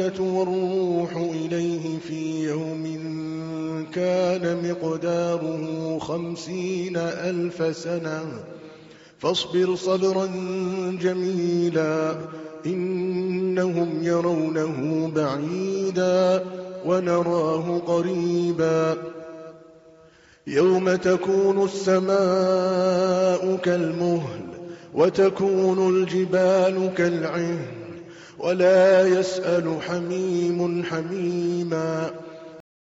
والروح إليه في يوم كان مقداره خمسين ألف سنة. فاصبر صبرا جميلا إنهم يرونه بعيدا ونراه قريبا. يوم تكون السماء كالمهل وتكون الجبال كالعهن. ولا يسأل حميم حميما